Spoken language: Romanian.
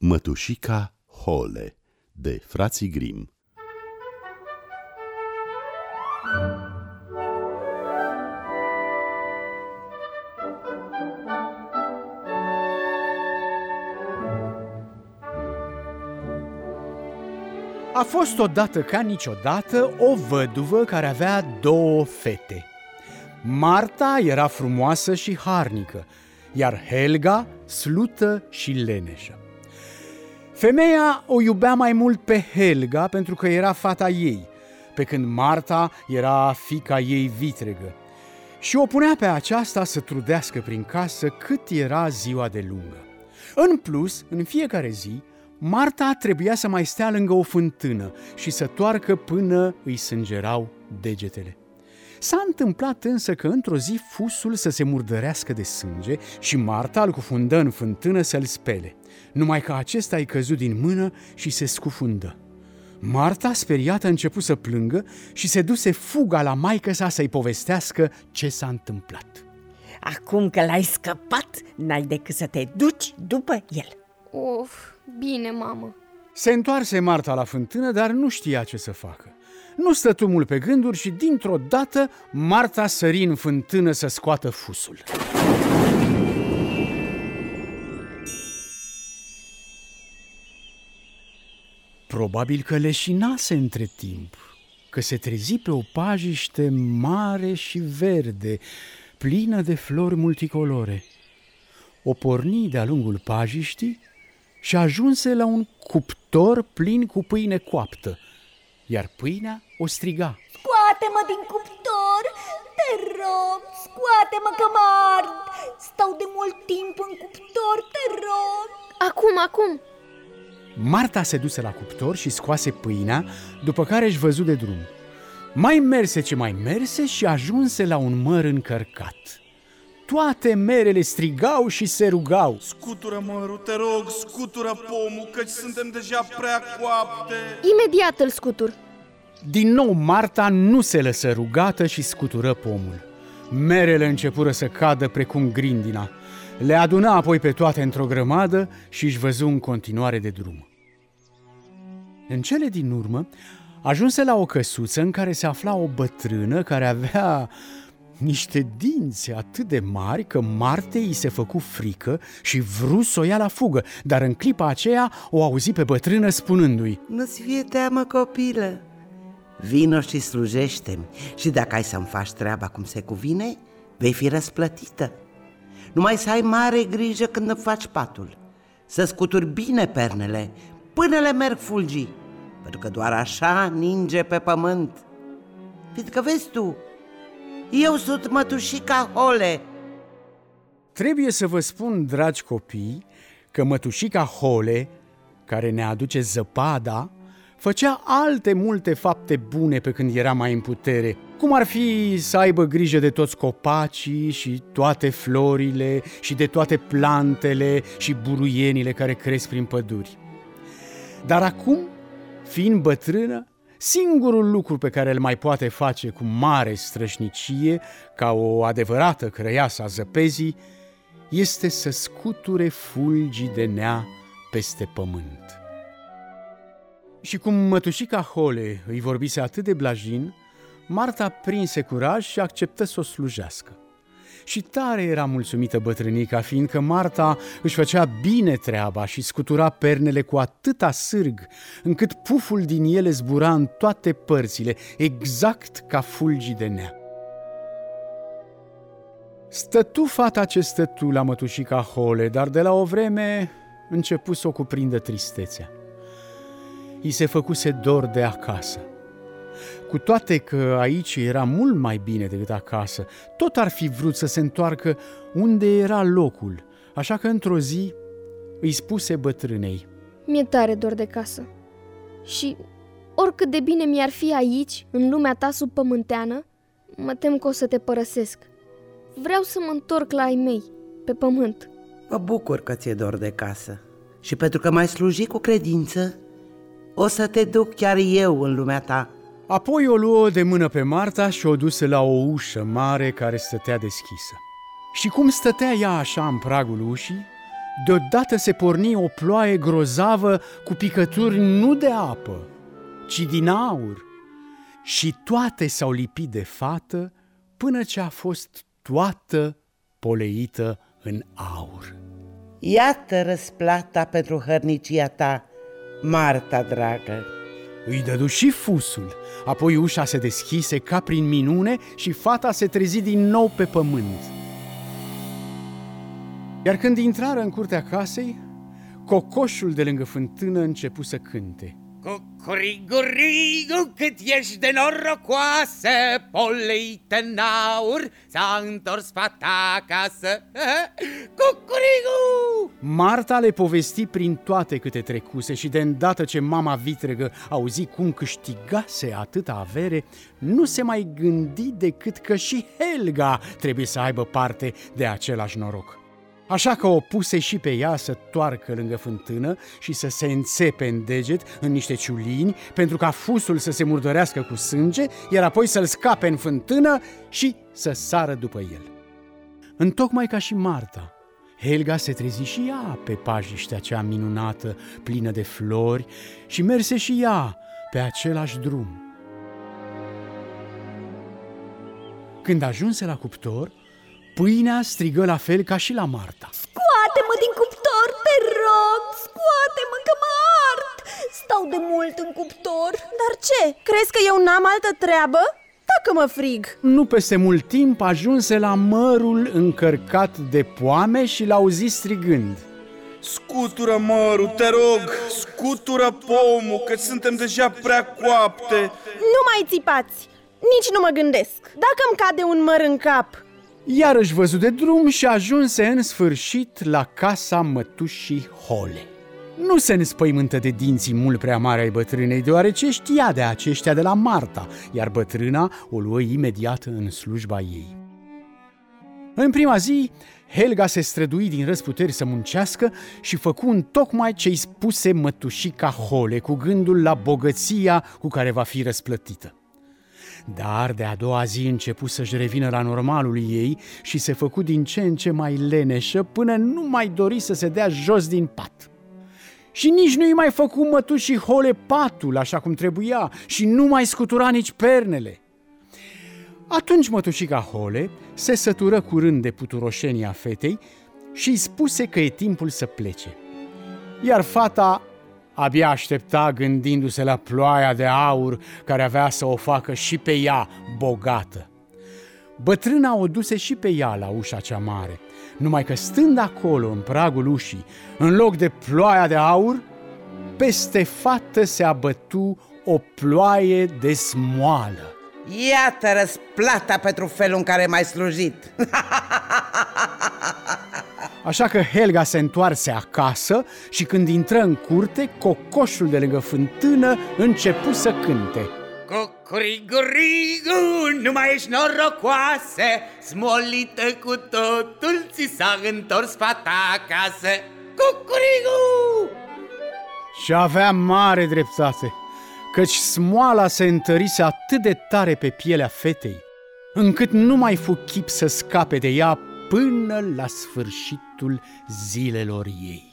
Mătușica Hole de frații Grim A fost odată ca niciodată o văduvă care avea două fete. Marta era frumoasă și harnică, iar Helga slută și leneșă. Femeia o iubea mai mult pe Helga pentru că era fata ei, pe când Marta era fica ei vitregă. Și o punea pe aceasta să trudească prin casă cât era ziua de lungă. În plus, în fiecare zi, Marta trebuia să mai stea lângă o fântână și să toarcă până îi sângerau degetele. S-a întâmplat însă că într-o zi fusul să se murdărească de sânge și Marta îl cufundă în fântână să-l spele, numai că acesta îi căzut din mână și se scufundă. Marta, speriată, a început să plângă și se duse fuga la maică sa să-i povestească ce s-a întâmplat. Acum că l-ai scăpat, n-ai decât să te duci după el. Of, bine, mamă. Se întoarse Marta la fântână, dar nu știa ce să facă. Nu stătu mult pe gânduri și dintr-o dată Marta sări în fântână să scoată fusul. Probabil că leșinase între timp, că se trezi pe o pajiște mare și verde, plină de flori multicolore. O porni de-a lungul pajiștii și ajunse la un cuptor plin cu pâine coaptă, iar pâinea o striga. Scoate-mă din cuptor, te rog, scoate-mă că mă ard. Stau de mult timp în cuptor, te rog. Acum, acum. Marta se duse la cuptor și scoase pâinea, după care își văzu de drum. Mai merse ce mai merse și ajunse la un măr încărcat. Toate merele strigau și se rugau. Scutură mărul, te rog, scutură pomul, căci suntem deja prea coapte. Imediat îl scutur. Din nou Marta nu se lăsă rugată și scutură pomul. Merele începură să cadă precum grindina. Le aduna apoi pe toate într-o grămadă și își văzu în continuare de drum. În cele din urmă, ajunse la o căsuță în care se afla o bătrână care avea niște dinți atât de mari că Marte îi se făcu frică și vrut să o ia la fugă, dar în clipa aceea o auzi pe bătrână spunându-i Nu-ți fie teamă, copilă, vino și slujește-mi și dacă ai să-mi faci treaba cum se cuvine, vei fi răsplătită. Numai să ai mare grijă când îmi faci patul, să scuturi bine pernele până le merg fulgii, pentru că doar așa ninge pe pământ. Fiindcă vezi tu, eu sunt mătușica Hole. Trebuie să vă spun, dragi copii, că mătușica Hole, care ne aduce zăpada, făcea alte multe fapte bune pe când era mai în putere, cum ar fi să aibă grijă de toți copacii și toate florile și de toate plantele și buruienile care cresc prin păduri. Dar acum, fiind bătrână, Singurul lucru pe care îl mai poate face cu mare strășnicie, ca o adevărată crăiasă a zăpezii, este să scuture fulgii de nea peste pământ. Și cum mătușica Hole îi vorbise atât de blajin, Marta prinse curaj și acceptă să o slujească. Și tare era mulțumită bătrânica, fiindcă Marta își făcea bine treaba și scutura pernele cu atâta sârg, încât puful din ele zbura în toate părțile, exact ca fulgii de nea. Stătu fata ce stătu la mătușica Hole, dar de la o vreme începu să o cuprindă tristețea. I se făcuse dor de acasă. Cu toate că aici era mult mai bine decât acasă, tot ar fi vrut să se întoarcă unde era locul, așa că într-o zi îi spuse bătrânei. Mi-e tare dor de casă. Și oricât de bine mi-ar fi aici, în lumea ta subpământeană, mă tem că o să te părăsesc. Vreau să mă întorc la ai mei, pe pământ. Mă bucur că ți-e dor de casă. Și pentru că mai sluji cu credință, o să te duc chiar eu în lumea ta. Apoi o luă de mână pe Marta și o duse la o ușă mare care stătea deschisă. Și cum stătea ea așa în pragul ușii, deodată se porni o ploaie grozavă cu picături nu de apă, ci din aur. Și toate s-au lipit de fată până ce a fost toată poleită în aur. Iată răsplata pentru hărnicia ta, Marta dragă. Îi dădu și fusul, apoi ușa se deschise ca prin minune și fata se trezi din nou pe pământ. Iar când intrară în curtea casei, cocoșul de lângă fântână începu să cânte. Cucurigurigu, cât ești de norocoasă, poleită în aur, s-a întors fata acasă. Cucurigu! Marta le povesti prin toate câte trecuse și de îndată ce mama vitregă auzi cum câștigase atâta avere, nu se mai gândi decât că și Helga trebuie să aibă parte de același noroc. Așa că o puse și pe ea să toarcă lângă fântână și să se înțepe în deget în niște ciulini pentru ca fusul să se murdărească cu sânge, iar apoi să-l scape în fântână și să sară după el. Întocmai ca și Marta, Helga se trezi și ea pe pajiștea cea minunată, plină de flori, și merse și ea pe același drum. Când ajunse la cuptor, Pâinea strigă la fel ca și la Marta. Scoate-mă din cuptor, te rog, scoate-mă că mă ard! Stau de mult în cuptor. Dar ce? Crezi că eu n-am altă treabă? Dacă mă frig! Nu peste mult timp ajunse la mărul încărcat de poame și l-au zis strigând. Scutură mărul, te rog, scutură pomul, că suntem deja prea coapte Nu mai țipați! Nici nu mă gândesc Dacă îmi cade un măr în cap Iarăși văzut de drum și ajunse în sfârșit la casa mătușii Hole. Nu se înspăimântă de dinții mult prea mari ai bătrânei, deoarece știa de aceștia de la Marta, iar bătrâna o luă imediat în slujba ei. În prima zi, Helga se strădui din răsputeri să muncească și făcu în tocmai ce-i spuse mătușica Hole cu gândul la bogăția cu care va fi răsplătită. Dar de a doua zi începu să-și revină la normalul ei și se făcu din ce în ce mai leneșă până nu mai dori să se dea jos din pat. Și nici nu-i mai făcu mătușii hole patul așa cum trebuia și nu mai scutura nici pernele. Atunci mătușica Hole se sătură curând de puturoșenia fetei și îi spuse că e timpul să plece. Iar fata Abia aștepta gândindu-se la ploaia de aur care avea să o facă și pe ea bogată. Bătrâna o duse și pe ea la ușa cea mare, numai că stând acolo, în pragul ușii, în loc de ploaia de aur, peste fată se abătu o ploaie de smoală. Iată răsplata pentru felul în care m-ai slujit! Așa că Helga se întoarse acasă și când intră în curte, cocoșul de lângă fântână începu să cânte. Cucurigurigu, nu mai ești norocoasă, smolită cu totul, ți s-a întors fata acasă. Cucurigu! Și avea mare dreptate, căci smoala se întărise atât de tare pe pielea fetei, încât nu mai fu chip să scape de ea până la sfârșitul zilelor ei.